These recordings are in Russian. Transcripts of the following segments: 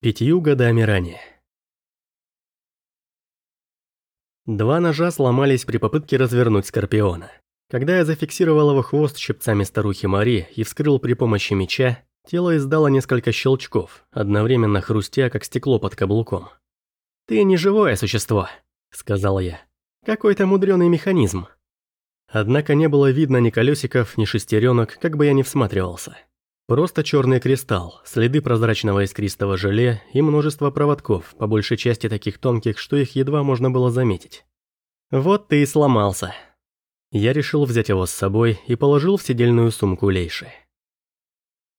Пятью годами ранее. Два ножа сломались при попытке развернуть Скорпиона. Когда я зафиксировал его хвост щипцами старухи Мари и вскрыл при помощи меча, тело издало несколько щелчков, одновременно хрустя, как стекло под каблуком. «Ты не живое существо», — сказал я. «Какой-то мудреный механизм». Однако не было видно ни колесиков, ни шестеренок, как бы я ни всматривался. Просто черный кристалл, следы прозрачного искристого желе и множество проводков, по большей части таких тонких, что их едва можно было заметить. Вот ты и сломался. Я решил взять его с собой и положил в сидельную сумку Лейши.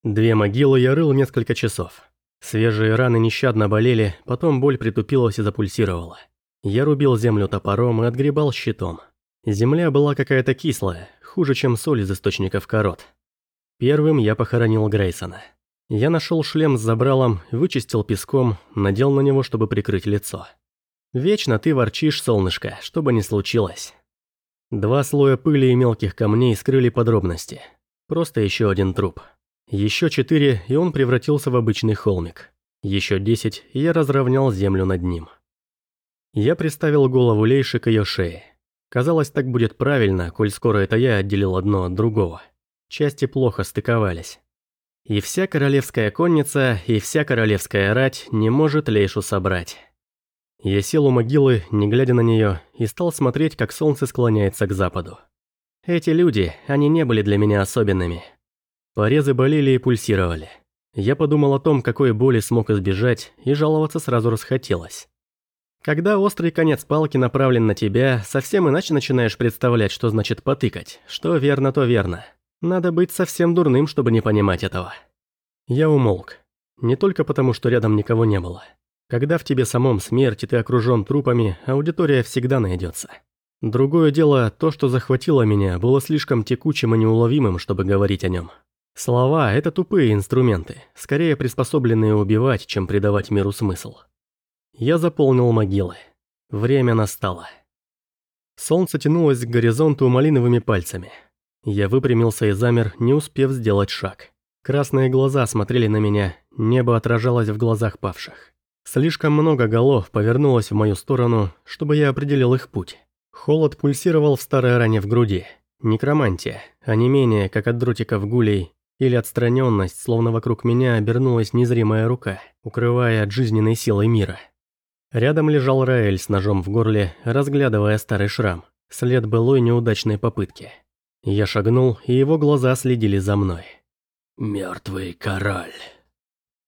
Две могилы я рыл несколько часов. Свежие раны нещадно болели, потом боль притупилась и запульсировала. Я рубил землю топором и отгребал щитом. Земля была какая-то кислая, хуже, чем соль из источников корот. Первым я похоронил Грейсона. Я нашел шлем с забралом, вычистил песком, надел на него, чтобы прикрыть лицо. Вечно ты ворчишь, солнышко, что бы ни случилось. Два слоя пыли и мелких камней скрыли подробности. Просто еще один труп. Еще четыре, и он превратился в обычный холмик. Еще десять, и я разровнял землю над ним. Я приставил голову Лейши к ее шее. Казалось, так будет правильно, коль скоро это я отделил одно от другого. Части плохо стыковались. И вся королевская конница, и вся королевская рать не может Лейшу собрать. Я сел у могилы, не глядя на нее, и стал смотреть, как солнце склоняется к западу. Эти люди, они не были для меня особенными. Порезы болели и пульсировали. Я подумал о том, какой боли смог избежать, и жаловаться сразу расхотелось. Когда острый конец палки направлен на тебя, совсем иначе начинаешь представлять, что значит потыкать. Что верно, то верно. Надо быть совсем дурным, чтобы не понимать этого. Я умолк. Не только потому, что рядом никого не было. Когда в тебе самом смерть, и ты окружен трупами, аудитория всегда найдется. Другое дело, то, что захватило меня, было слишком текучим и неуловимым, чтобы говорить о нем. Слова – это тупые инструменты, скорее приспособленные убивать, чем придавать миру смысл. Я заполнил могилы. Время настало. Солнце тянулось к горизонту малиновыми пальцами – я выпрямился и замер, не успев сделать шаг. Красные глаза смотрели на меня, небо отражалось в глазах павших. Слишком много голов повернулось в мою сторону, чтобы я определил их путь. Холод пульсировал в старой ране в груди. Некромантия, а не менее, как от дротиков гулей, или отстраненность, словно вокруг меня обернулась незримая рука, укрывая от жизненной силы мира. Рядом лежал Раэль с ножом в горле, разглядывая старый шрам, след былой неудачной попытки. Я шагнул, и его глаза следили за мной. «Мертвый король».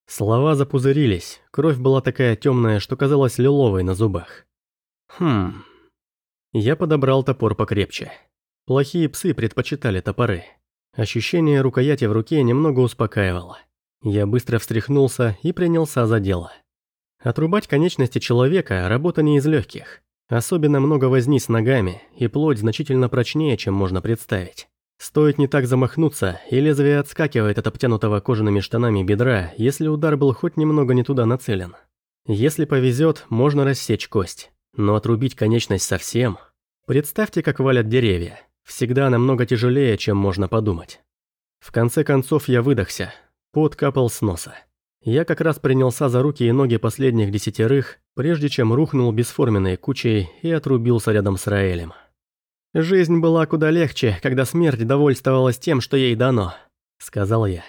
Слова запузырились, кровь была такая темная, что казалась лиловой на зубах. Хм. Я подобрал топор покрепче. Плохие псы предпочитали топоры. Ощущение рукояти в руке немного успокаивало. Я быстро встряхнулся и принялся за дело. Отрубать конечности человека – работа не из легких. Особенно много возни с ногами, и плоть значительно прочнее, чем можно представить. Стоит не так замахнуться, и лезвие отскакивает от обтянутого кожаными штанами бедра, если удар был хоть немного не туда нацелен. Если повезет, можно рассечь кость. Но отрубить конечность совсем... Представьте, как валят деревья. Всегда намного тяжелее, чем можно подумать. В конце концов я выдохся. Пот капал с носа. Я как раз принялся за руки и ноги последних десятерых, прежде чем рухнул бесформенной кучей и отрубился рядом с Раэлем. «Жизнь была куда легче, когда смерть довольствовалась тем, что ей дано», — сказал я.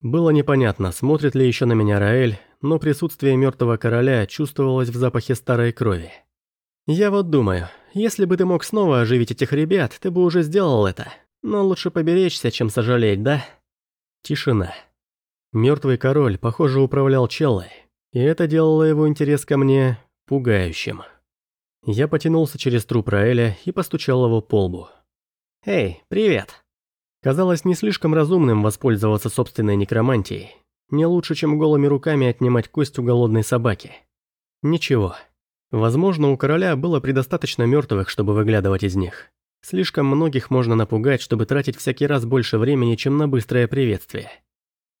Было непонятно, смотрит ли еще на меня Раэль, но присутствие мертвого короля чувствовалось в запахе старой крови. «Я вот думаю, если бы ты мог снова оживить этих ребят, ты бы уже сделал это. Но лучше поберечься, чем сожалеть, да?» Тишина. Мертвый король, похоже, управлял Челлой, и это делало его интерес ко мне пугающим. Я потянулся через труп Раэля и постучал его по лбу. «Эй, привет!» Казалось не слишком разумным воспользоваться собственной некромантией. Не лучше, чем голыми руками отнимать кость у голодной собаки. Ничего. Возможно, у короля было предостаточно мертвых, чтобы выглядывать из них. Слишком многих можно напугать, чтобы тратить всякий раз больше времени, чем на быстрое приветствие.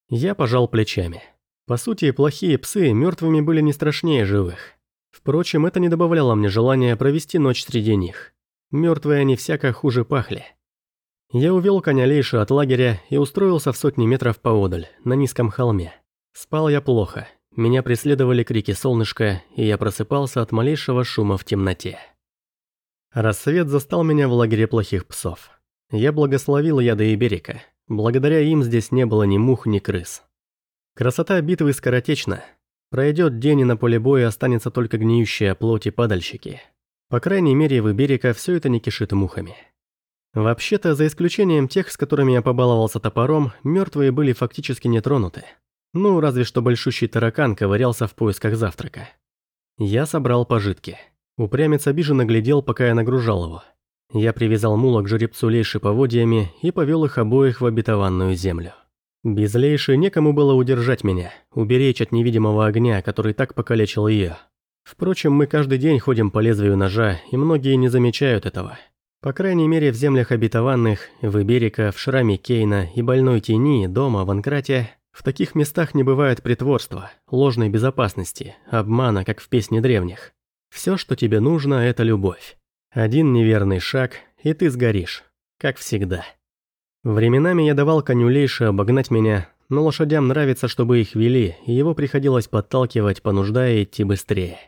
Я пожал плечами. По сути, плохие псы мертвыми были не страшнее живых. Впрочем, это не добавляло мне желания провести ночь среди них. Мертвые они всяко хуже пахли. Я увел коня Лейша от лагеря и устроился в сотни метров поодаль, на низком холме. Спал я плохо. меня преследовали крики солнышка, и я просыпался от малейшего шума в темноте. Рассвет застал меня в лагере плохих псов. Я благословил яды Иберика. Благодаря им здесь не было ни мух, ни крыс. Красота битвы скоротечна. Пройдет день, и на поле боя останется только гниющая плоть и падальщики. По крайней мере, в Иберика все это не кишит мухами. Вообще-то, за исключением тех, с которыми я побаловался топором, мертвые были фактически не тронуты. Ну, разве что большущий таракан ковырялся в поисках завтрака. Я собрал пожитки. Упрямец обиженно глядел, пока я нагружал его. Я привязал мула к жеребцу Лейши поводьями и повел их обоих в обетованную землю. Без Лейши некому было удержать меня, уберечь от невидимого огня, который так покалечил ее. Впрочем, мы каждый день ходим по лезвию ножа, и многие не замечают этого. По крайней мере, в землях обетованных, в Иберика, в Шраме Кейна и Больной Тени, дома в Анкрате, в таких местах не бывает притворства, ложной безопасности, обмана, как в песне древних. Все, что тебе нужно, это любовь. Один неверный шаг, и ты сгоришь, как всегда. Временами я давал коню Лейше обогнать меня, но лошадям нравится, чтобы их вели, и его приходилось подталкивать, понуждая идти быстрее.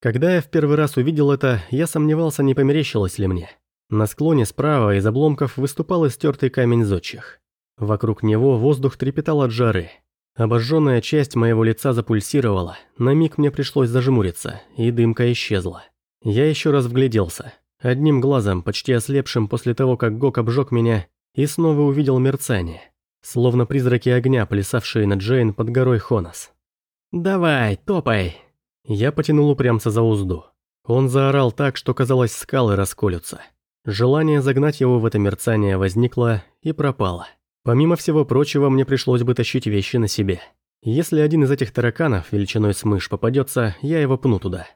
Когда я в первый раз увидел это, я сомневался, не померещилось ли мне. На склоне справа из обломков выступал истертый камень зодчих. Вокруг него воздух трепетал от жары. Обожженная часть моего лица запульсировала, на миг мне пришлось зажмуриться, и дымка исчезла. Я еще раз вгляделся, одним глазом, почти ослепшим после того, как Гок обжег меня, и снова увидел мерцание, словно призраки огня, плясавшие над Джейн под горой Хонос. «Давай, топай!» Я потянул упрямца за узду. Он заорал так, что казалось скалы расколются. Желание загнать его в это мерцание возникло и пропало. Помимо всего прочего, мне пришлось бы тащить вещи на себе. Если один из этих тараканов, величиной с мышь, попадется, я его пну туда.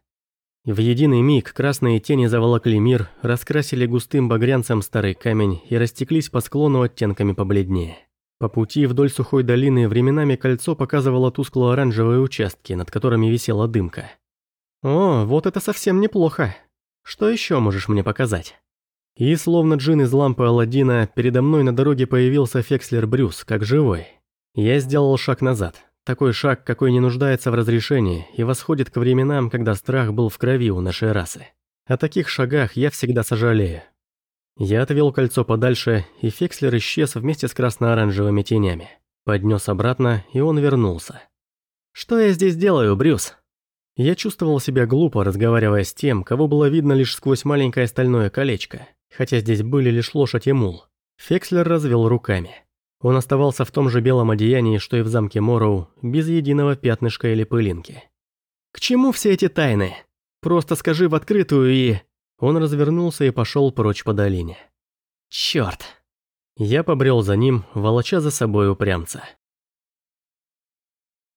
В единый миг красные тени заволокли мир, раскрасили густым багрянцем старый камень и растеклись по склону оттенками побледнее. По пути вдоль сухой долины временами кольцо показывало тускло-оранжевые участки, над которыми висела дымка. «О, вот это совсем неплохо. Что еще можешь мне показать?» И словно джин из лампы Аладдина, передо мной на дороге появился Фекслер Брюс, как живой. Я сделал шаг назад. Такой шаг, какой не нуждается в разрешении и восходит к временам, когда страх был в крови у нашей расы. О таких шагах я всегда сожалею. Я отвел кольцо подальше, и Фекслер исчез вместе с красно-оранжевыми тенями. Поднес обратно, и он вернулся. «Что я здесь делаю, Брюс?» Я чувствовал себя глупо, разговаривая с тем, кого было видно лишь сквозь маленькое стальное колечко хотя здесь были лишь лошадь и мул. Фекслер развел руками. Он оставался в том же белом одеянии, что и в замке Морроу, без единого пятнышка или пылинки. «К чему все эти тайны? Просто скажи в открытую и...» Он развернулся и пошел прочь по долине. «Черт!» Я побрел за ним, волоча за собой упрямца.